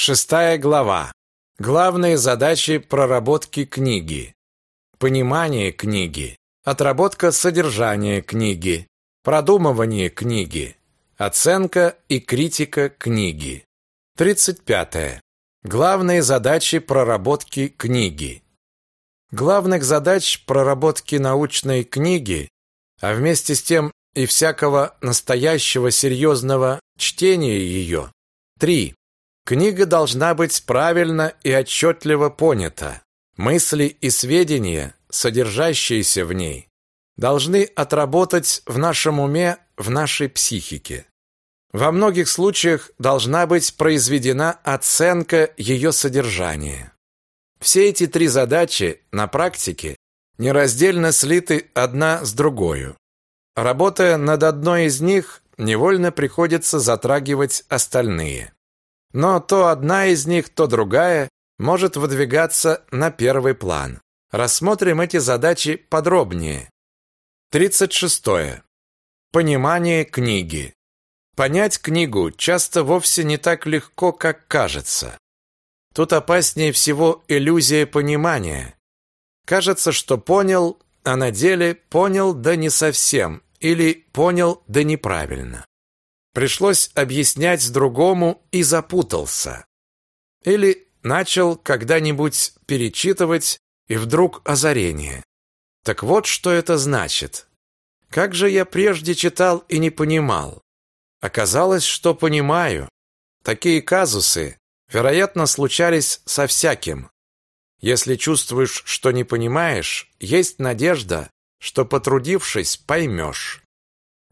Шестая глава. Главные задачи проработки книги. Понимание книги. Отработка содержания книги. Продумывание книги. Оценка и критика книги. 35. Главные задачи проработки книги. Главных задач проработки научной книги, а вместе с тем и всякого настоящего серьезного чтения ее, три. Книга должна быть правильно и отчетливо понята. Мысли и сведения, содержащиеся в ней, должны отработать в нашем уме, в нашей психике. Во многих случаях должна быть произведена оценка ее содержания. Все эти три задачи на практике нераздельно слиты одна с другой. Работая над одной из них, невольно приходится затрагивать остальные. Но то одна из них, то другая может выдвигаться на первый план. Рассмотрим эти задачи подробнее. 36. Понимание книги. Понять книгу часто вовсе не так легко, как кажется. Тут опаснее всего иллюзия понимания. Кажется, что понял, а на деле понял да не совсем, или понял да неправильно. Пришлось объяснять другому и запутался. Или начал когда-нибудь перечитывать, и вдруг озарение. Так вот, что это значит. Как же я прежде читал и не понимал. Оказалось, что понимаю. Такие казусы, вероятно, случались со всяким. Если чувствуешь, что не понимаешь, есть надежда, что потрудившись, поймешь.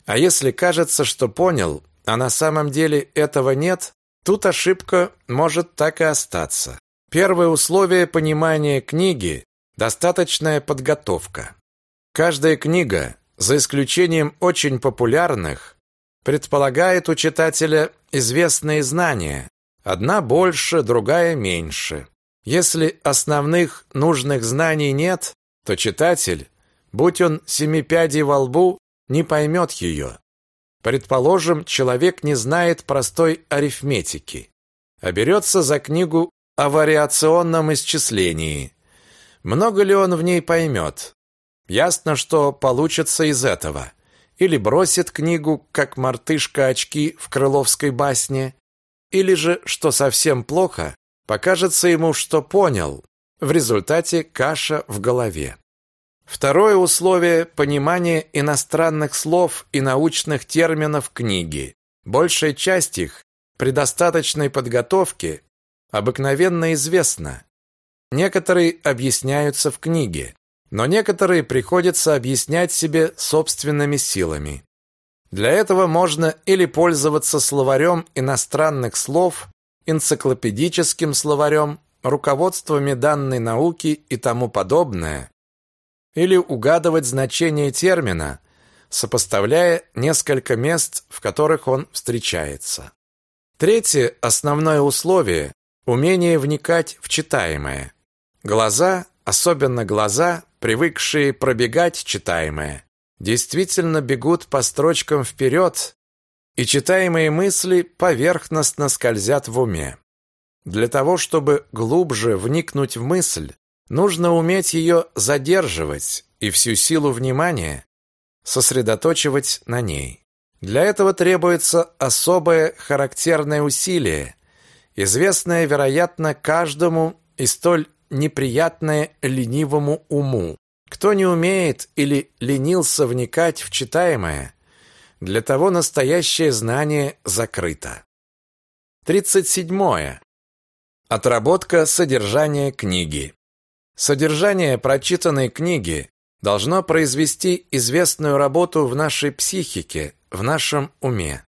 А если кажется, что понял, а на самом деле этого нет, тут ошибка может так и остаться. Первое условие понимания книги – достаточная подготовка. Каждая книга, за исключением очень популярных, предполагает у читателя известные знания. Одна больше, другая меньше. Если основных нужных знаний нет, то читатель, будь он семипядей во лбу, не поймет ее. Предположим, человек не знает простой арифметики, а берется за книгу о вариационном исчислении. Много ли он в ней поймет? Ясно, что получится из этого. Или бросит книгу, как мартышка очки в крыловской басне, или же, что совсем плохо, покажется ему, что понял. В результате каша в голове. Второе условие – понимание иностранных слов и научных терминов книги. Большая часть их при достаточной подготовке обыкновенно известна. Некоторые объясняются в книге, но некоторые приходится объяснять себе собственными силами. Для этого можно или пользоваться словарем иностранных слов, энциклопедическим словарем, руководствами данной науки и тому подобное, или угадывать значение термина, сопоставляя несколько мест, в которых он встречается. Третье основное условие – умение вникать в читаемое. Глаза, особенно глаза, привыкшие пробегать читаемое, действительно бегут по строчкам вперед, и читаемые мысли поверхностно скользят в уме. Для того, чтобы глубже вникнуть в мысль, Нужно уметь ее задерживать и всю силу внимания сосредоточивать на ней. Для этого требуется особое характерное усилие, известное, вероятно, каждому и столь неприятное ленивому уму. Кто не умеет или ленился вникать в читаемое, для того настоящее знание закрыто. 37. Отработка содержания книги. Содержание прочитанной книги должно произвести известную работу в нашей психике, в нашем уме.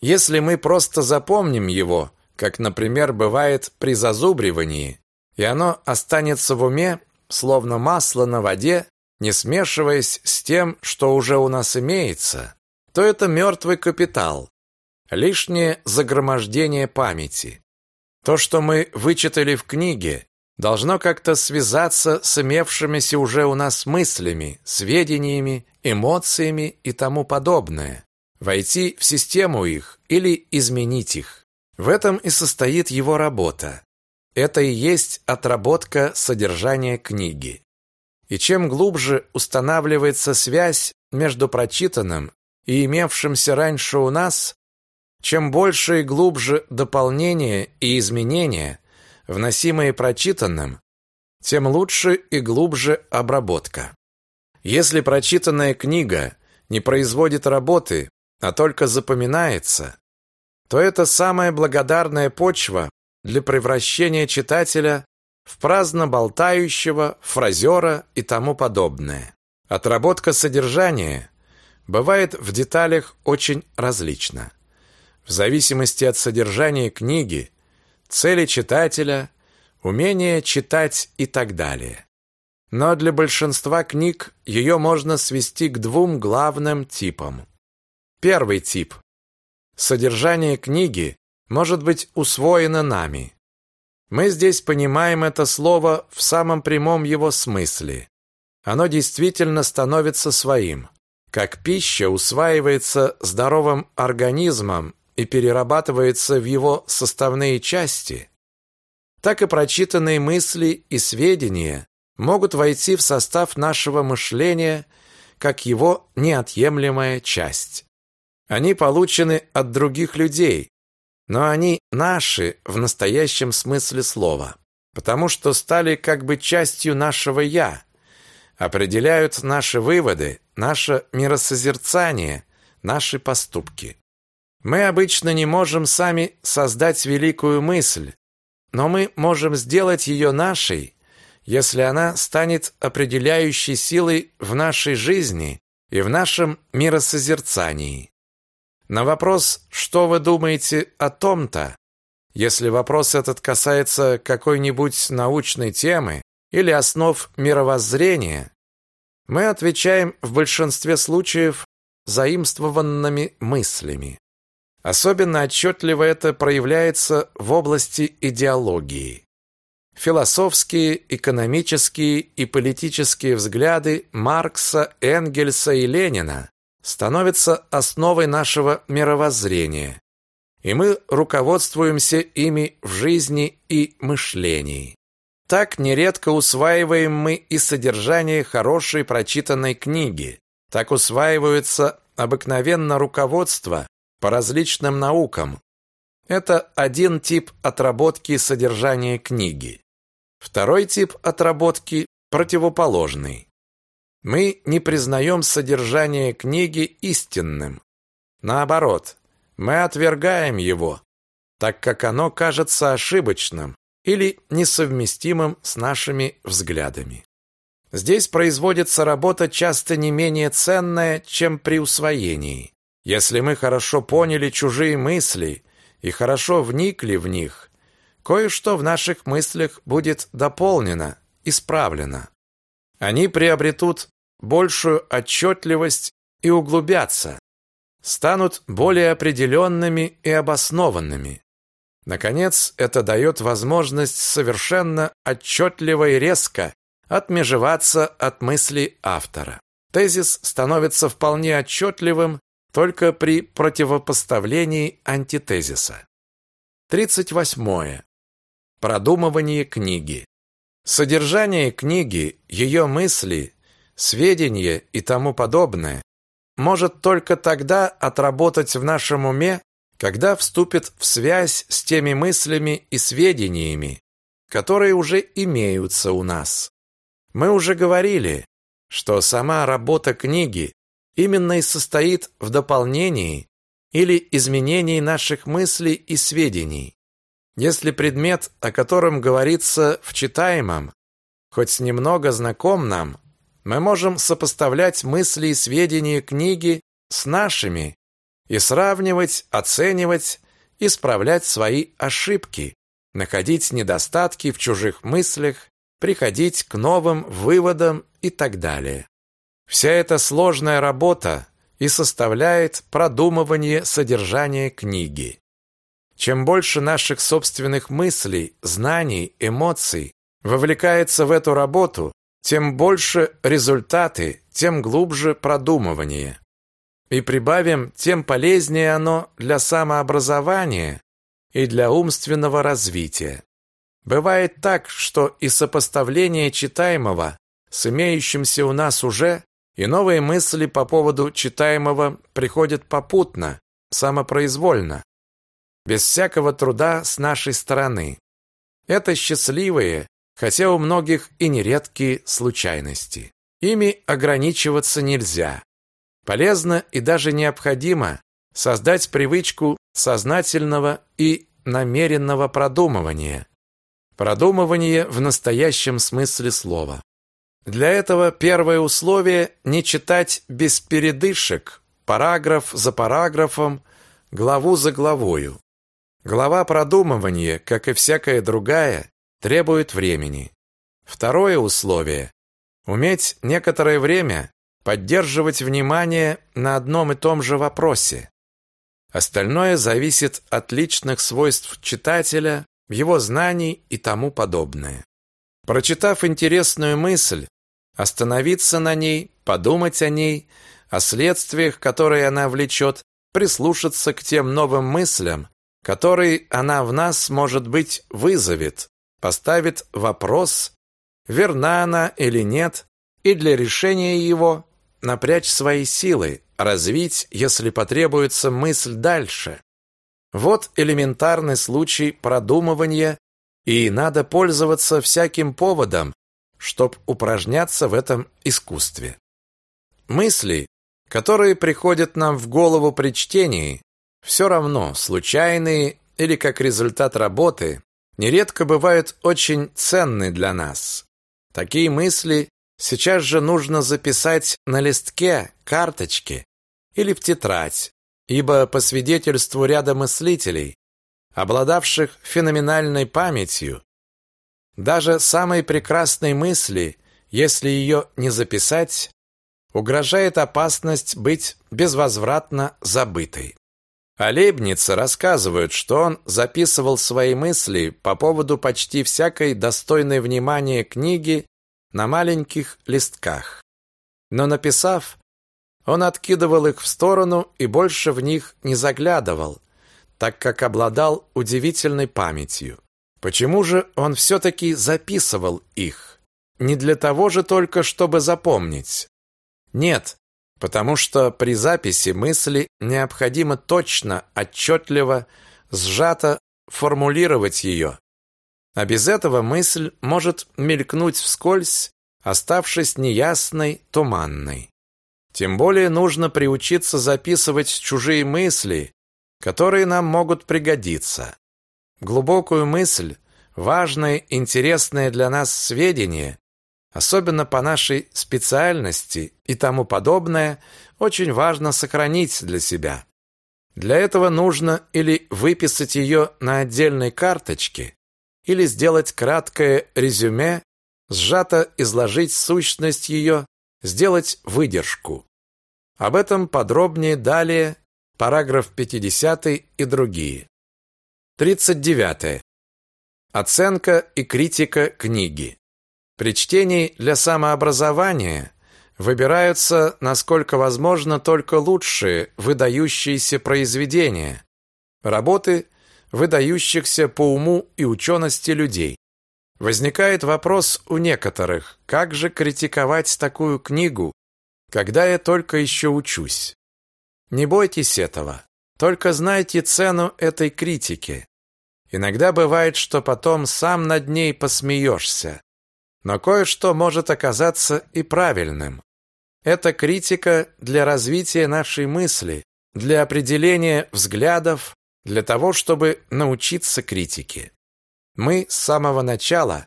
Если мы просто запомним его, как, например, бывает при зазубривании, и оно останется в уме, словно масло на воде, не смешиваясь с тем, что уже у нас имеется, то это мертвый капитал, лишнее загромождение памяти. То, что мы вычитали в книге, должно как-то связаться с имевшимися уже у нас мыслями, сведениями, эмоциями и тому подобное, войти в систему их или изменить их. В этом и состоит его работа. Это и есть отработка содержания книги. И чем глубже устанавливается связь между прочитанным и имевшимся раньше у нас, чем больше и глубже дополнения и изменения, вносимые прочитанным, тем лучше и глубже обработка. Если прочитанная книга не производит работы, а только запоминается, то это самая благодарная почва для превращения читателя в праздно болтающего, фразера и тому подобное. Отработка содержания бывает в деталях очень различна. В зависимости от содержания книги, цели читателя, умения читать и так далее. Но для большинства книг ее можно свести к двум главным типам. Первый тип. Содержание книги может быть усвоено нами. Мы здесь понимаем это слово в самом прямом его смысле. Оно действительно становится своим. Как пища усваивается здоровым организмом и перерабатывается в его составные части, так и прочитанные мысли и сведения могут войти в состав нашего мышления как его неотъемлемая часть. Они получены от других людей, но они наши в настоящем смысле слова, потому что стали как бы частью нашего «я», определяют наши выводы, наше миросозерцание, наши поступки. Мы обычно не можем сами создать великую мысль, но мы можем сделать ее нашей, если она станет определяющей силой в нашей жизни и в нашем миросозерцании. На вопрос «Что вы думаете о том-то?» Если вопрос этот касается какой-нибудь научной темы или основ мировоззрения, мы отвечаем в большинстве случаев заимствованными мыслями. Особенно отчетливо это проявляется в области идеологии. Философские, экономические и политические взгляды Маркса, Энгельса и Ленина становятся основой нашего мировоззрения, и мы руководствуемся ими в жизни и мышлении. Так нередко усваиваем мы и содержание хорошей прочитанной книги, так усваиваются обыкновенно руководство по различным наукам. Это один тип отработки содержания книги. Второй тип отработки противоположный. Мы не признаем содержание книги истинным. Наоборот, мы отвергаем его, так как оно кажется ошибочным или несовместимым с нашими взглядами. Здесь производится работа часто не менее ценная, чем при усвоении. Если мы хорошо поняли чужие мысли и хорошо вникли в них, кое-что в наших мыслях будет дополнено, исправлено. Они приобретут большую отчетливость и углубятся, станут более определенными и обоснованными. Наконец, это дает возможность совершенно отчетливо и резко отмежеваться от мысли автора. Тезис становится вполне отчетливым только при противопоставлении антитезиса. 38. Продумывание книги. Содержание книги, ее мысли, сведения и тому подобное может только тогда отработать в нашем уме, когда вступит в связь с теми мыслями и сведениями, которые уже имеются у нас. Мы уже говорили, что сама работа книги именно и состоит в дополнении или изменении наших мыслей и сведений. Если предмет, о котором говорится в читаемом, хоть немного знаком нам, мы можем сопоставлять мысли и сведения книги с нашими и сравнивать, оценивать, исправлять свои ошибки, находить недостатки в чужих мыслях, приходить к новым выводам и так далее. Вся эта сложная работа и составляет продумывание содержания книги. Чем больше наших собственных мыслей, знаний, эмоций вовлекается в эту работу, тем больше результаты, тем глубже продумывание. И прибавим, тем полезнее оно для самообразования и для умственного развития. Бывает так, что и сопоставление читаемого с имеющимся у нас уже, и новые мысли по поводу читаемого приходят попутно, самопроизвольно, без всякого труда с нашей стороны. Это счастливые, хотя у многих и нередкие случайности. Ими ограничиваться нельзя. Полезно и даже необходимо создать привычку сознательного и намеренного продумывания. Продумывание в настоящем смысле слова. Для этого первое условие – не читать без передышек, параграф за параграфом, главу за главою. Глава продумывания, как и всякая другая, требует времени. Второе условие – уметь некоторое время поддерживать внимание на одном и том же вопросе. Остальное зависит от личных свойств читателя, его знаний и тому подобное. Прочитав интересную мысль, остановиться на ней, подумать о ней, о следствиях, которые она влечет, прислушаться к тем новым мыслям, которые она в нас, может быть, вызовет, поставит вопрос, верна она или нет, и для решения его напрячь свои силы, развить, если потребуется, мысль дальше. Вот элементарный случай продумывания, и надо пользоваться всяким поводом, чтобы упражняться в этом искусстве. Мысли, которые приходят нам в голову при чтении, все равно случайные или как результат работы, нередко бывают очень ценны для нас. Такие мысли сейчас же нужно записать на листке, карточке или в тетрадь, ибо по свидетельству ряда мыслителей, обладавших феноменальной памятью, даже самой прекрасной мысли, если ее не записать, угрожает опасность быть безвозвратно забытой. А Лейбница рассказывают, что он записывал свои мысли по поводу почти всякой достойной внимания книги на маленьких листках. Но написав, он откидывал их в сторону и больше в них не заглядывал, так как обладал удивительной памятью. Почему же он все-таки записывал их? Не для того же только, чтобы запомнить. Нет, потому что при записи мысли необходимо точно, отчетливо, сжато формулировать ее. А без этого мысль может мелькнуть вскользь, оставшись неясной, туманной. Тем более нужно приучиться записывать чужие мысли, которые нам могут пригодиться глубокую мысль, важное, интересное для нас сведение, особенно по нашей специальности и тому подобное, очень важно сохранить для себя. Для этого нужно или выписать ее на отдельной карточке, или сделать краткое резюме, сжато изложить сущность ее, сделать выдержку. Об этом подробнее далее, параграф 50 и другие. 39. Оценка и критика книги. При чтении для самообразования выбираются, насколько возможно, только лучшие выдающиеся произведения, работы выдающихся по уму и учености людей. Возникает вопрос у некоторых, как же критиковать такую книгу, когда я только еще учусь? Не бойтесь этого. Только знайте цену этой критики. Иногда бывает, что потом сам над ней посмеешься. Но кое-что может оказаться и правильным. Это критика для развития нашей мысли, для определения взглядов, для того, чтобы научиться критике. Мы с самого начала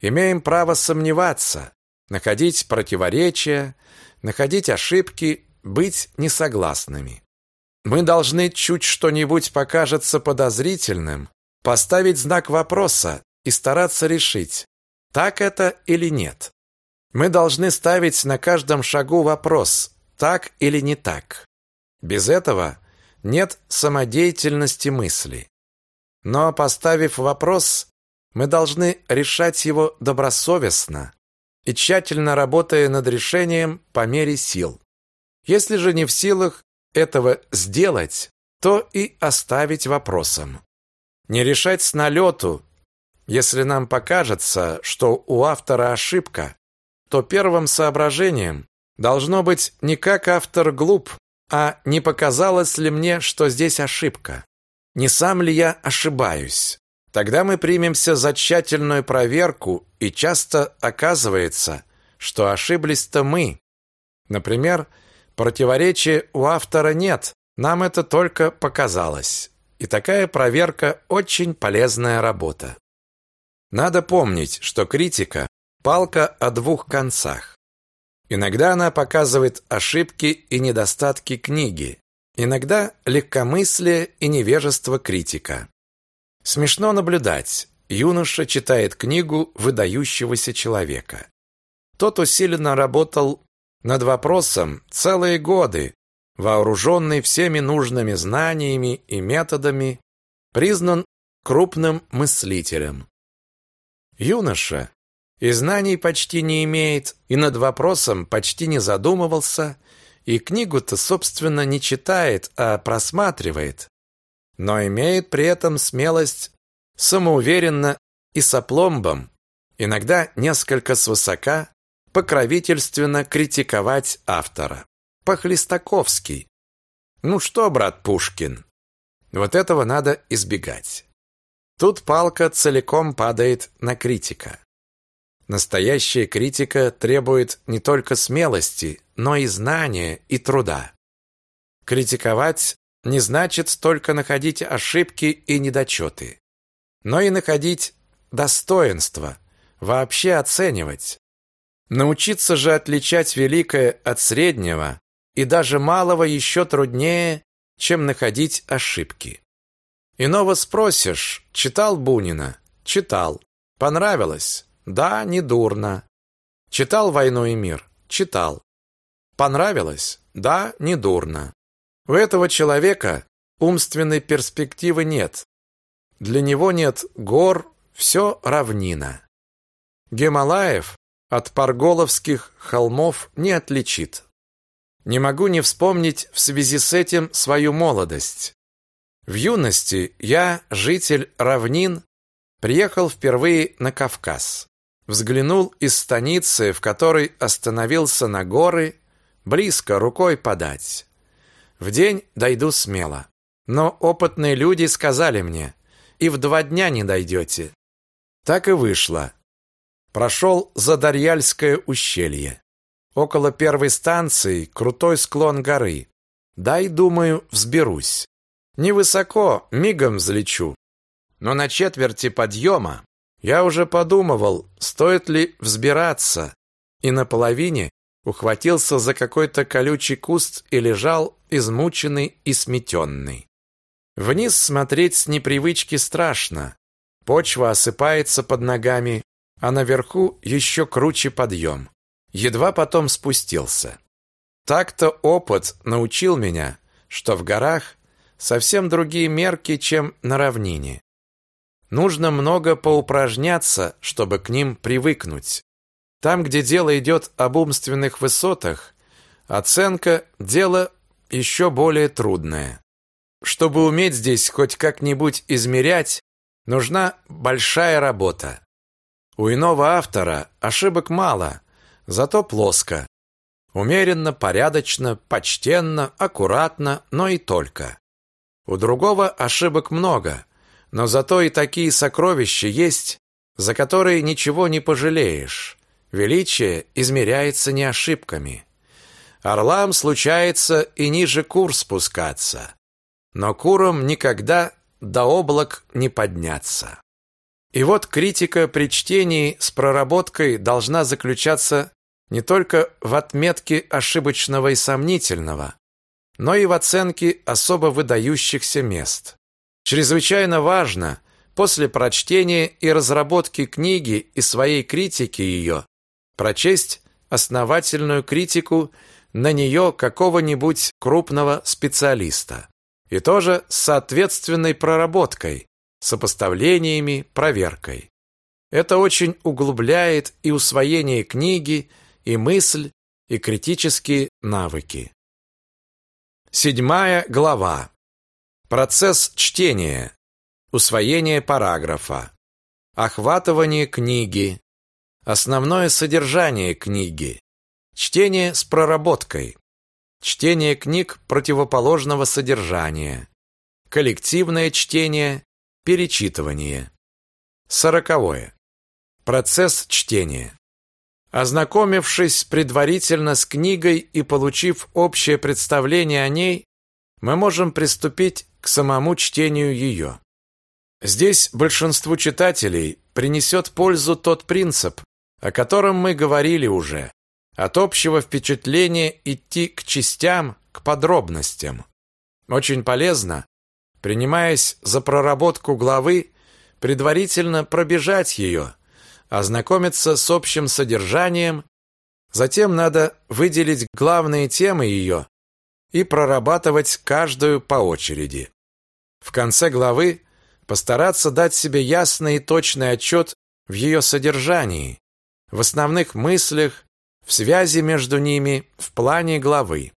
имеем право сомневаться, находить противоречия, находить ошибки, быть несогласными. Мы должны чуть что-нибудь покажется подозрительным, поставить знак вопроса и стараться решить, так это или нет. Мы должны ставить на каждом шагу вопрос, так или не так. Без этого нет самодеятельности мысли. Но поставив вопрос, мы должны решать его добросовестно и тщательно работая над решением по мере сил. Если же не в силах этого сделать, то и оставить вопросом. Не решать с налету. Если нам покажется, что у автора ошибка, то первым соображением должно быть не как автор глуп, а не показалось ли мне, что здесь ошибка. Не сам ли я ошибаюсь? Тогда мы примемся за тщательную проверку, и часто оказывается, что ошиблись-то мы. Например, противоречия у автора нет, нам это только показалось. И такая проверка очень полезная работа. Надо помнить, что критика – палка о двух концах. Иногда она показывает ошибки и недостатки книги, иногда легкомыслие и невежество критика. Смешно наблюдать. Юноша читает книгу выдающегося человека. Тот усиленно работал над вопросом целые годы, вооруженный всеми нужными знаниями и методами, признан крупным мыслителем. Юноша и знаний почти не имеет, и над вопросом почти не задумывался, и книгу-то, собственно, не читает, а просматривает, но имеет при этом смелость самоуверенно и с опломбом, иногда несколько свысока, покровительственно критиковать автора. По-хлестаковски. Ну что, брат Пушкин, вот этого надо избегать. Тут палка целиком падает на критика. Настоящая критика требует не только смелости, но и знания и труда. Критиковать не значит только находить ошибки и недочеты, но и находить достоинства, вообще оценивать. Научиться же отличать великое от среднего и даже малого еще труднее, чем находить ошибки. Иного спросишь, читал Бунина? Читал. Понравилось? Да, не дурно. Читал «Войну и мир»? Читал. Понравилось? Да, не дурно. У этого человека умственной перспективы нет. Для него нет гор, все равнина. Гималаев от Парголовских холмов не отличит. Не могу не вспомнить в связи с этим свою молодость. В юности я, житель равнин, приехал впервые на Кавказ. Взглянул из станицы, в которой остановился на горы, близко рукой подать. В день дойду смело. Но опытные люди сказали мне, и в два дня не дойдете. Так и вышло. Прошел Задарьяльское ущелье. Около первой станции крутой склон горы. Дай, думаю, взберусь. Невысоко, мигом взлечу. Но на четверти подъема я уже подумывал, стоит ли взбираться, и на половине ухватился за какой-то колючий куст и лежал измученный и сметенный. Вниз смотреть с непривычки страшно. Почва осыпается под ногами, а наверху еще круче подъем. Едва потом спустился. Так-то опыт научил меня, что в горах совсем другие мерки, чем на равнине. Нужно много поупражняться, чтобы к ним привыкнуть. Там, где дело идет об умственных высотах, оценка – дело еще более трудное. Чтобы уметь здесь хоть как-нибудь измерять, нужна большая работа. У иного автора ошибок мало, зато плоско. Умеренно, порядочно, почтенно, аккуратно, но и только. У другого ошибок много, но зато и такие сокровища есть, за которые ничего не пожалеешь. Величие измеряется не ошибками. Орлам случается и ниже кур спускаться, но курам никогда до облак не подняться. И вот критика при чтении с проработкой должна заключаться не только в отметке ошибочного и сомнительного, но и в оценке особо выдающихся мест. Чрезвычайно важно после прочтения и разработки книги и своей критики ее прочесть основательную критику на нее какого-нибудь крупного специалиста. И тоже с соответственной проработкой, сопоставлениями, проверкой. Это очень углубляет и усвоение книги, и мысль, и критические навыки. Седьмая глава. Процесс чтения. усвоение параграфа, охватывание книги, основное содержание книги, чтение с проработкой, чтение книг противоположного содержания, коллективное чтение, перечитывание. Сороковое. Процесс чтения. Ознакомившись предварительно с книгой и получив общее представление о ней, мы можем приступить к самому чтению ее. Здесь большинству читателей принесет пользу тот принцип, о котором мы говорили уже, от общего впечатления идти к частям, к подробностям. Очень полезно, принимаясь за проработку главы, предварительно пробежать ее, ознакомиться с общим содержанием, затем надо выделить главные темы ее и прорабатывать каждую по очереди. В конце главы постараться дать себе ясный и точный отчет в ее содержании, в основных мыслях, в связи между ними, в плане главы.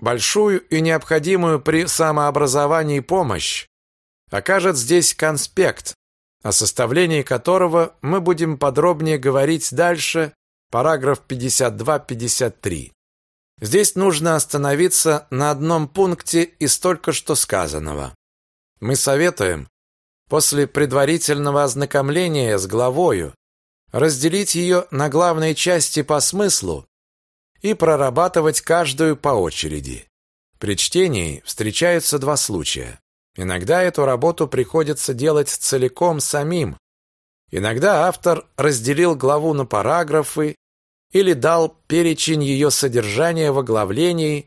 Большую и необходимую при самообразовании помощь окажет здесь конспект, о составлении которого мы будем подробнее говорить дальше, параграф 52-53. Здесь нужно остановиться на одном пункте из только что сказанного. Мы советуем после предварительного ознакомления с главою разделить ее на главные части по смыслу и прорабатывать каждую по очереди. При чтении встречаются два случая. Иногда эту работу приходится делать целиком самим. Иногда автор разделил главу на параграфы или дал перечень ее содержания в оглавлении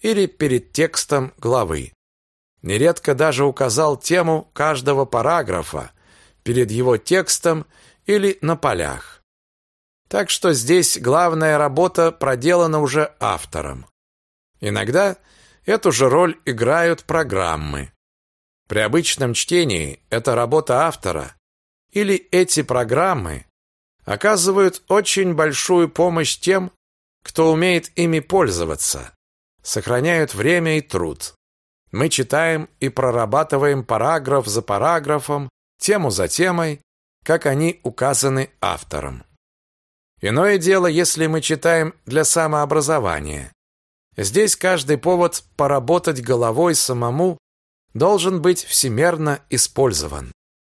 или перед текстом главы. Нередко даже указал тему каждого параграфа перед его текстом или на полях. Так что здесь главная работа проделана уже автором. Иногда эту же роль играют программы. При обычном чтении это работа автора или эти программы оказывают очень большую помощь тем, кто умеет ими пользоваться, сохраняют время и труд. Мы читаем и прорабатываем параграф за параграфом, тему за темой, как они указаны автором. Иное дело, если мы читаем для самообразования. Здесь каждый повод поработать головой самому должен быть всемерно использован.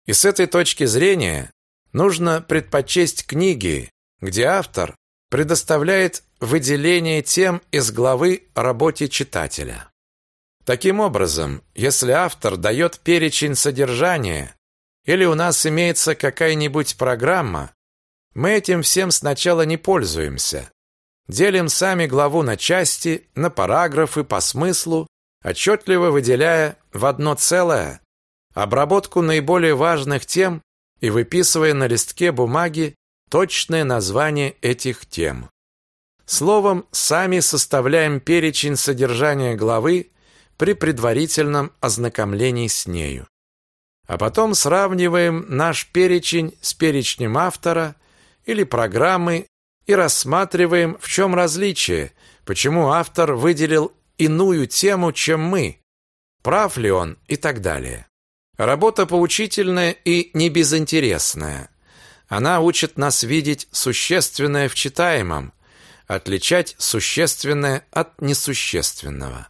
И с этой точки зрения нужно предпочесть книги, где автор предоставляет выделение тем из главы работе читателя. Таким образом, если автор дает перечень содержания или у нас имеется какая-нибудь программа, мы этим всем сначала не пользуемся. Делим сами главу на части, на параграфы по смыслу, отчетливо выделяя в одно целое обработку наиболее важных тем и выписывая на листке бумаги точное название этих тем. Словом, сами составляем перечень содержания главы при предварительном ознакомлении с нею. А потом сравниваем наш перечень с перечнем автора или программы и рассматриваем, в чем различие, почему автор выделил иную тему, чем мы, прав ли он и так далее. Работа поучительная и не безинтересная. Она учит нас видеть существенное в читаемом, отличать существенное от несущественного.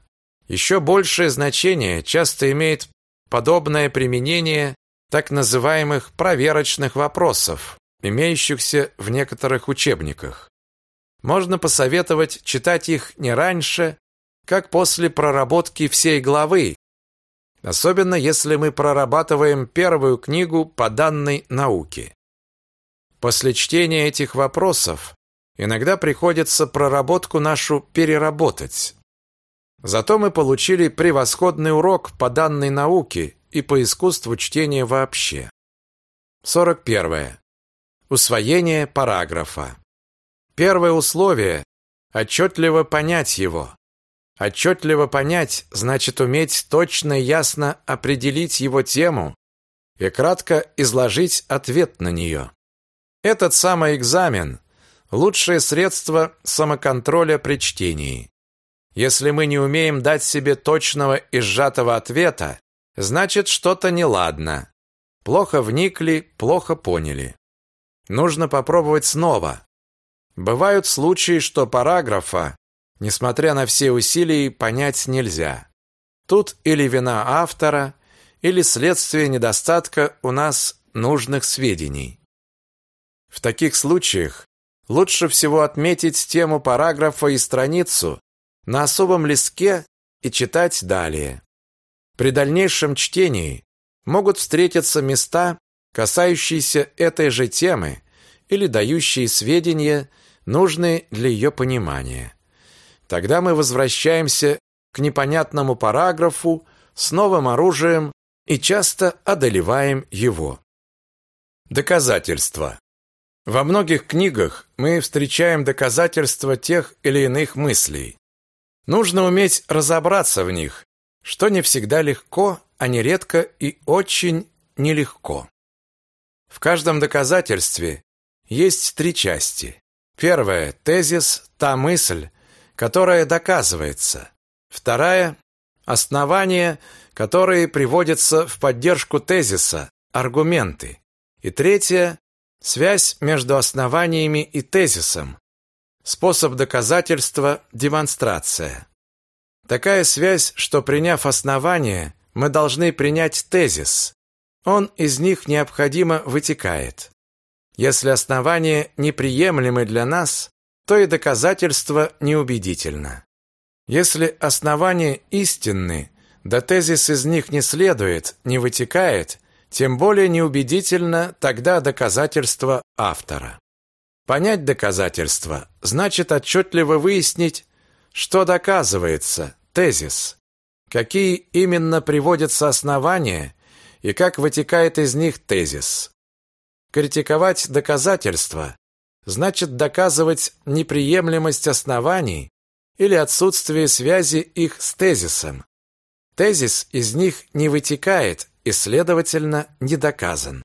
Еще большее значение часто имеет подобное применение так называемых проверочных вопросов, имеющихся в некоторых учебниках. Можно посоветовать читать их не раньше, как после проработки всей главы, особенно если мы прорабатываем первую книгу по данной науке. После чтения этих вопросов иногда приходится проработку нашу переработать. Зато мы получили превосходный урок по данной науке и по искусству чтения вообще. 41. Усвоение параграфа. Первое условие – отчетливо понять его. Отчетливо понять значит уметь точно и ясно определить его тему и кратко изложить ответ на нее. Этот самый экзамен – лучшее средство самоконтроля при чтении. Если мы не умеем дать себе точного и сжатого ответа, значит что-то неладно. Плохо вникли, плохо поняли. Нужно попробовать снова. Бывают случаи, что параграфа, несмотря на все усилия, понять нельзя. Тут или вина автора, или следствие недостатка у нас нужных сведений. В таких случаях лучше всего отметить тему параграфа и страницу на особом листке и читать далее. При дальнейшем чтении могут встретиться места, касающиеся этой же темы или дающие сведения, нужные для ее понимания. Тогда мы возвращаемся к непонятному параграфу с новым оружием и часто одолеваем его. Доказательства. Во многих книгах мы встречаем доказательства тех или иных мыслей. Нужно уметь разобраться в них, что не всегда легко, а нередко и очень нелегко. В каждом доказательстве есть три части. Первая – тезис, та мысль, которая доказывается. Вторая – основания, которые приводятся в поддержку тезиса, аргументы. И третья – связь между основаниями и тезисом. Способ доказательства – демонстрация. Такая связь, что приняв основание, мы должны принять тезис. Он из них необходимо вытекает. Если основания неприемлемы для нас, то и доказательство неубедительно. Если основания истинны, да тезис из них не следует, не вытекает, тем более неубедительно тогда доказательство автора. Понять доказательство значит отчетливо выяснить, что доказывается, тезис, какие именно приводятся основания и как вытекает из них тезис. Критиковать доказательства значит доказывать неприемлемость оснований или отсутствие связи их с тезисом. Тезис из них не вытекает и, следовательно, не доказан.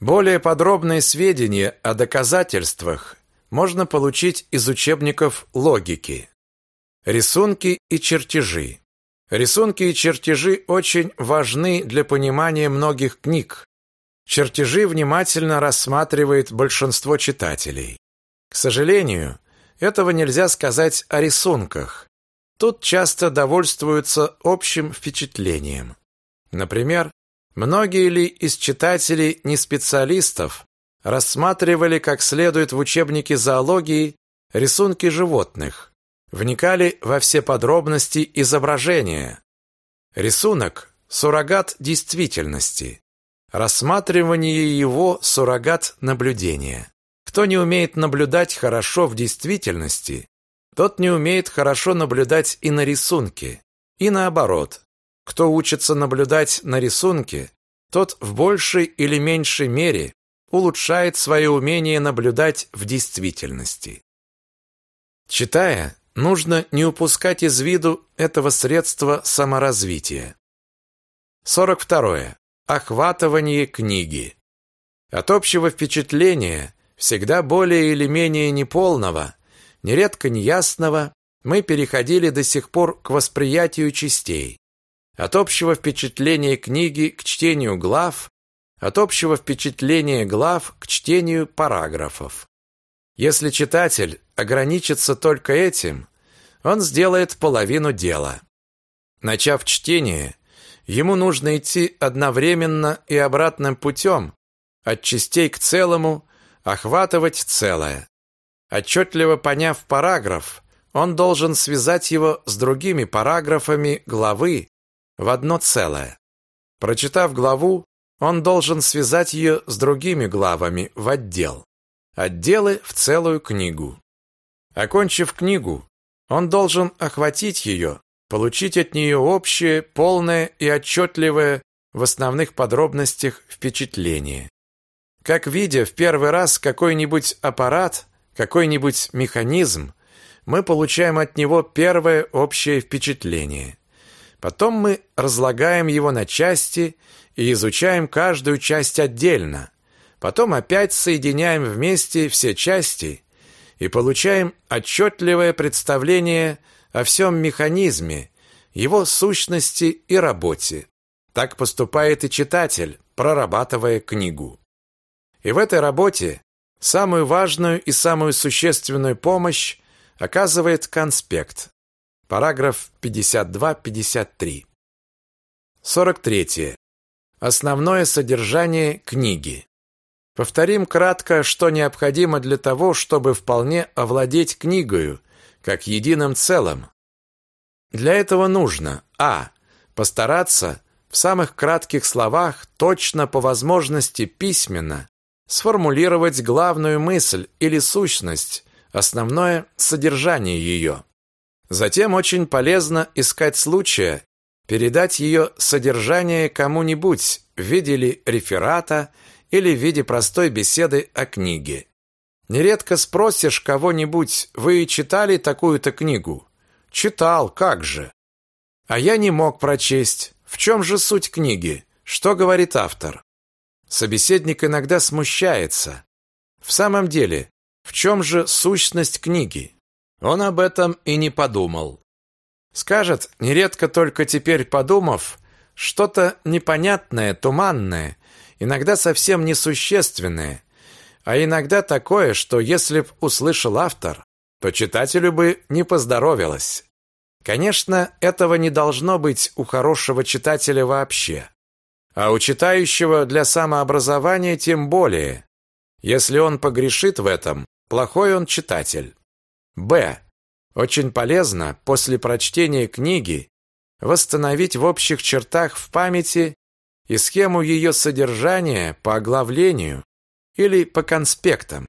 Более подробные сведения о доказательствах можно получить из учебников логики. Рисунки и чертежи. Рисунки и чертежи очень важны для понимания многих книг. Чертежи внимательно рассматривает большинство читателей. К сожалению, этого нельзя сказать о рисунках. Тут часто довольствуются общим впечатлением. Например, многие ли из читателей не специалистов рассматривали как следует в учебнике зоологии рисунки животных, вникали во все подробности изображения. Рисунок – суррогат действительности. Рассматривание его – суррогат наблюдения. Кто не умеет наблюдать хорошо в действительности, тот не умеет хорошо наблюдать и на рисунке. И наоборот, кто учится наблюдать на рисунке, тот в большей или меньшей мере улучшает свое умение наблюдать в действительности. Читая, нужно не упускать из виду этого средства саморазвития. 42. Охватывание книги. От общего впечатления всегда более или менее неполного, нередко неясного, мы переходили до сих пор к восприятию частей. От общего впечатления книги к чтению глав, от общего впечатления глав к чтению параграфов. Если читатель ограничится только этим, он сделает половину дела. Начав чтение, ему нужно идти одновременно и обратным путем, от частей к целому, охватывать целое. Отчетливо поняв параграф, он должен связать его с другими параграфами главы в одно целое. Прочитав главу, он должен связать ее с другими главами в отдел. Отделы в целую книгу. Окончив книгу, он должен охватить ее, получить от нее общее, полное и отчетливое в основных подробностях впечатление. Как видя в первый раз какой-нибудь аппарат, какой-нибудь механизм, мы получаем от него первое общее впечатление. Потом мы разлагаем его на части и изучаем каждую часть отдельно. Потом опять соединяем вместе все части и получаем отчетливое представление о всем механизме, его сущности и работе. Так поступает и читатель, прорабатывая книгу. И в этой работе самую важную и самую существенную помощь оказывает конспект. Параграф 52-53. 43. Основное содержание книги. Повторим кратко, что необходимо для того, чтобы вполне овладеть книгою, как единым целым. Для этого нужно а. Постараться в самых кратких словах, точно по возможности письменно, сформулировать главную мысль или сущность, основное содержание ее. Затем очень полезно искать случая передать ее содержание кому-нибудь в виде ли реферата или в виде простой беседы о книге. Нередко спросишь кого-нибудь, вы читали такую-то книгу? Читал, как же? А я не мог прочесть. В чем же суть книги? Что говорит автор? Собеседник иногда смущается. В самом деле, в чем же сущность книги? Он об этом и не подумал. Скажет, нередко только теперь подумав, что-то непонятное, туманное, иногда совсем несущественное, а иногда такое, что если б услышал автор, то читателю бы не поздоровилось. Конечно, этого не должно быть у хорошего читателя вообще. А у читающего для самообразования тем более. Если он погрешит в этом, плохой он читатель. Б. Очень полезно после прочтения книги восстановить в общих чертах в памяти и схему ее содержания по оглавлению или по конспектам.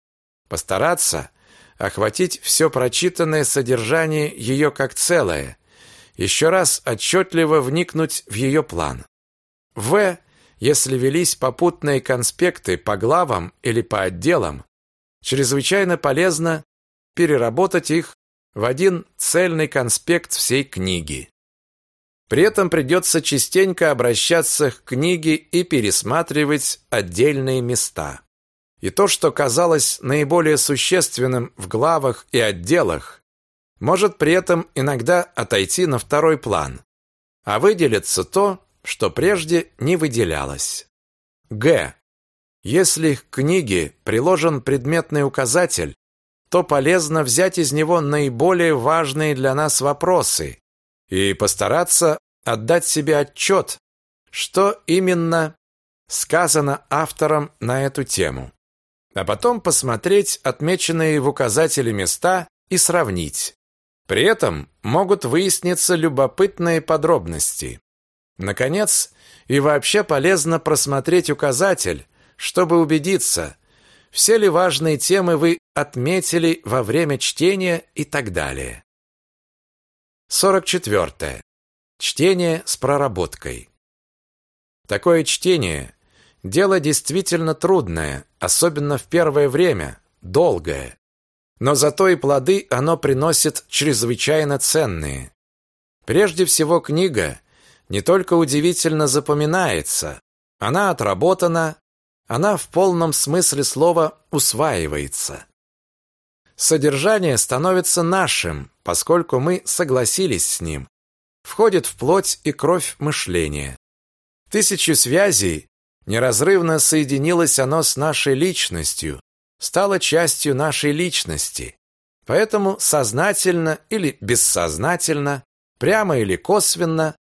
Постараться охватить все прочитанное содержание ее как целое, еще раз отчетливо вникнуть в ее план. В. Если велись попутные конспекты по главам или по отделам, чрезвычайно полезно переработать их в один цельный конспект всей книги. При этом придется частенько обращаться к книге и пересматривать отдельные места. И то, что казалось наиболее существенным в главах и отделах, может при этом иногда отойти на второй план, а выделится то, что прежде не выделялось. Г. Если к книге приложен предметный указатель, то полезно взять из него наиболее важные для нас вопросы и постараться отдать себе отчет, что именно сказано автором на эту тему а потом посмотреть отмеченные в указателе места и сравнить. При этом могут выясниться любопытные подробности. Наконец, и вообще полезно просмотреть указатель, чтобы убедиться, все ли важные темы вы отметили во время чтения и так далее. 44. Чтение с проработкой. Такое чтение Дело действительно трудное, особенно в первое время, долгое. Но зато и плоды оно приносит чрезвычайно ценные. Прежде всего книга не только удивительно запоминается, она отработана, она в полном смысле слова усваивается. Содержание становится нашим, поскольку мы согласились с ним, входит в плоть и кровь мышления. Тысячи связей Неразрывно соединилось оно с нашей личностью, стало частью нашей личности. Поэтому сознательно или бессознательно, прямо или косвенно,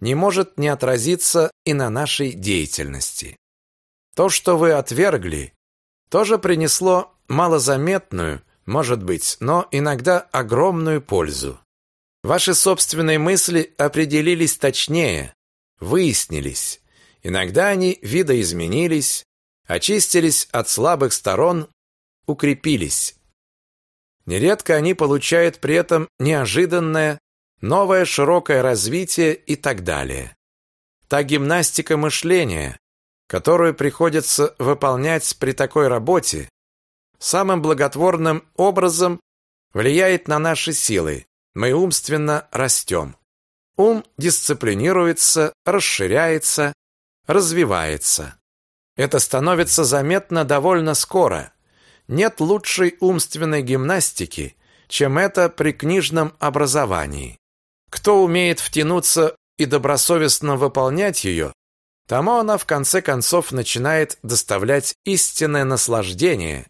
не может не отразиться и на нашей деятельности. То, что вы отвергли, тоже принесло малозаметную, может быть, но иногда огромную пользу. Ваши собственные мысли определились точнее, выяснились. Иногда они видоизменились, очистились от слабых сторон, укрепились. Нередко они получают при этом неожиданное, новое широкое развитие и так далее. Та гимнастика мышления, которую приходится выполнять при такой работе, самым благотворным образом влияет на наши силы. Мы умственно растем. Ум дисциплинируется, расширяется, развивается. Это становится заметно довольно скоро. Нет лучшей умственной гимнастики, чем это при книжном образовании. Кто умеет втянуться и добросовестно выполнять ее, тому она в конце концов начинает доставлять истинное наслаждение,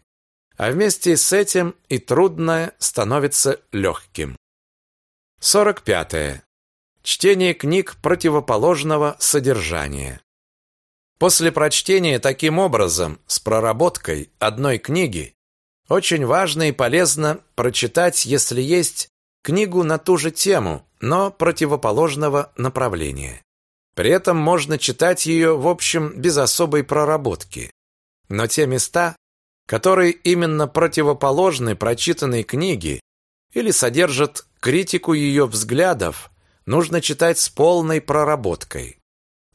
а вместе с этим и трудное становится легким. 45. -е. Чтение книг противоположного содержания. После прочтения таким образом, с проработкой одной книги, очень важно и полезно прочитать, если есть, книгу на ту же тему, но противоположного направления. При этом можно читать ее, в общем, без особой проработки. Но те места, которые именно противоположны прочитанной книге или содержат критику ее взглядов, нужно читать с полной проработкой.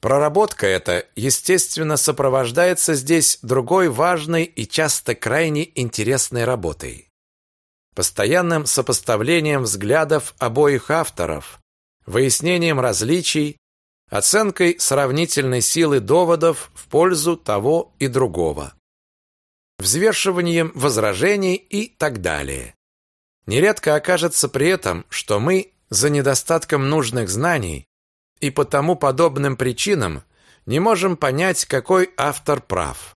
Проработка эта, естественно, сопровождается здесь другой важной и часто крайне интересной работой. Постоянным сопоставлением взглядов обоих авторов, выяснением различий, оценкой сравнительной силы доводов в пользу того и другого, взвешиванием возражений и так далее. Нередко окажется при этом, что мы за недостатком нужных знаний и по тому подобным причинам не можем понять, какой автор прав.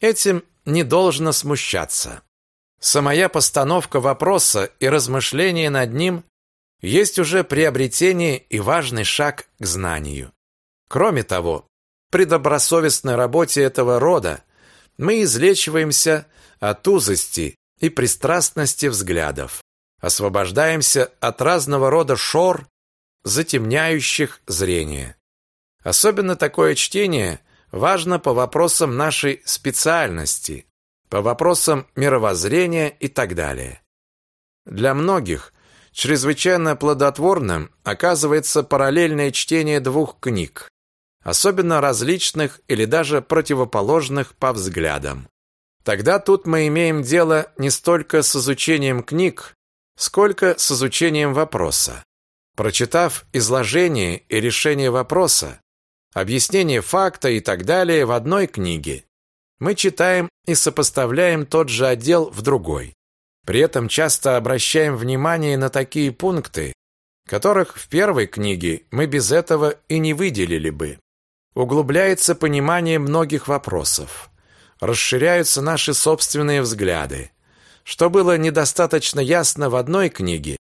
Этим не должно смущаться. Самая постановка вопроса и размышление над ним есть уже приобретение и важный шаг к знанию. Кроме того, при добросовестной работе этого рода мы излечиваемся от узости и пристрастности взглядов. Освобождаемся от разного рода шор, затемняющих зрение. Особенно такое чтение важно по вопросам нашей специальности, по вопросам мировоззрения и так далее. Для многих чрезвычайно плодотворным оказывается параллельное чтение двух книг, особенно различных или даже противоположных по взглядам. Тогда тут мы имеем дело не столько с изучением книг, сколько с изучением вопроса. Прочитав изложение и решение вопроса, объяснение факта и так далее в одной книге, мы читаем и сопоставляем тот же отдел в другой. При этом часто обращаем внимание на такие пункты, которых в первой книге мы без этого и не выделили бы. Углубляется понимание многих вопросов расширяются наши собственные взгляды. Что было недостаточно ясно в одной книге,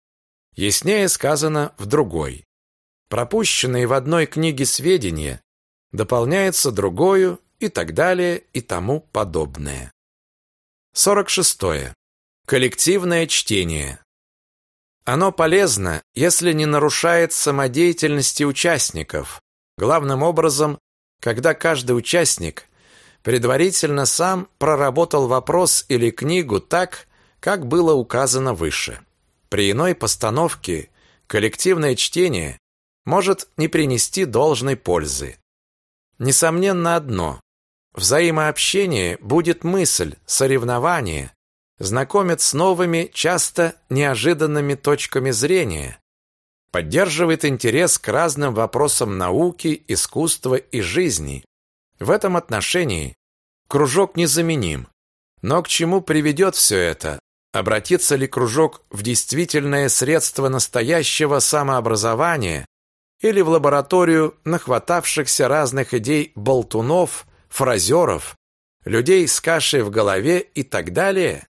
яснее сказано в другой. Пропущенные в одной книге сведения дополняются другою и так далее и тому подобное. 46. Коллективное чтение. Оно полезно, если не нарушает самодеятельности участников, главным образом, когда каждый участник предварительно сам проработал вопрос или книгу так, как было указано выше. При иной постановке коллективное чтение может не принести должной пользы. Несомненно одно. Взаимообщение будет мысль, соревнование, знакомит с новыми, часто неожиданными точками зрения, поддерживает интерес к разным вопросам науки, искусства и жизни, в этом отношении кружок незаменим. Но к чему приведет все это? Обратится ли кружок в действительное средство настоящего самообразования или в лабораторию нахватавшихся разных идей болтунов, фразеров, людей с кашей в голове и так далее?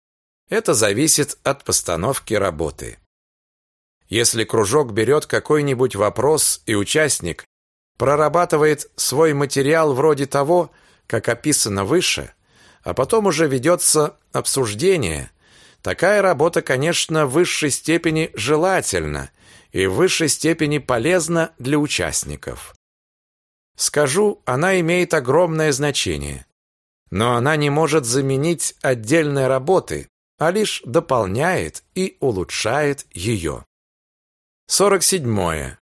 Это зависит от постановки работы. Если кружок берет какой-нибудь вопрос и участник прорабатывает свой материал вроде того, как описано выше, а потом уже ведется обсуждение. Такая работа, конечно, в высшей степени желательна и в высшей степени полезна для участников. Скажу, она имеет огромное значение. Но она не может заменить отдельной работы, а лишь дополняет и улучшает ее. 47.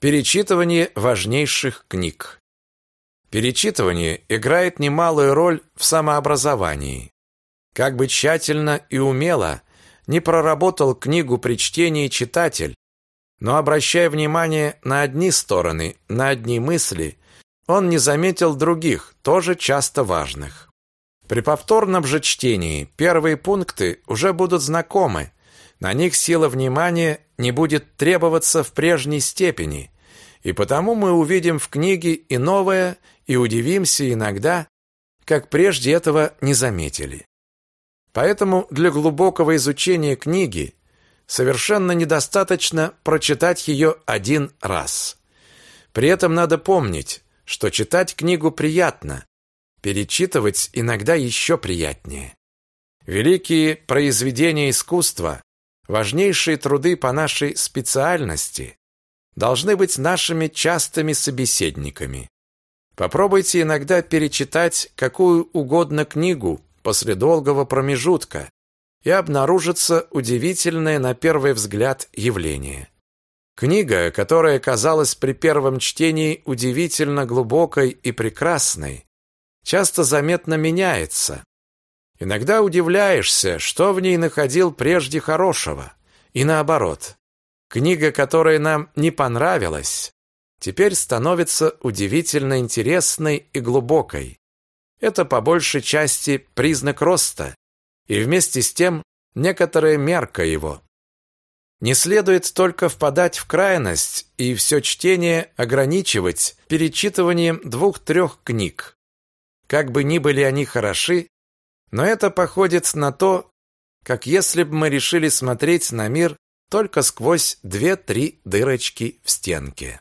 Перечитывание важнейших книг. Перечитывание играет немалую роль в самообразовании. Как бы тщательно и умело не проработал книгу при чтении читатель, но обращая внимание на одни стороны, на одни мысли, он не заметил других, тоже часто важных. При повторном же чтении первые пункты уже будут знакомы, на них сила внимания не будет требоваться в прежней степени, И потому мы увидим в книге и новое, и удивимся иногда, как прежде этого не заметили. Поэтому для глубокого изучения книги совершенно недостаточно прочитать ее один раз. При этом надо помнить, что читать книгу приятно, перечитывать иногда еще приятнее. Великие произведения искусства, важнейшие труды по нашей специальности должны быть нашими частыми собеседниками. Попробуйте иногда перечитать какую угодно книгу после долгого промежутка, и обнаружится удивительное на первый взгляд явление. Книга, которая казалась при первом чтении удивительно глубокой и прекрасной, часто заметно меняется. Иногда удивляешься, что в ней находил прежде хорошего, и наоборот. Книга, которая нам не понравилась, теперь становится удивительно интересной и глубокой. Это по большей части признак роста и вместе с тем некоторая мерка его. Не следует только впадать в крайность и все чтение ограничивать перечитыванием двух-трех книг. Как бы ни были они хороши, но это походит на то, как если бы мы решили смотреть на мир только сквозь две-три дырочки в стенке.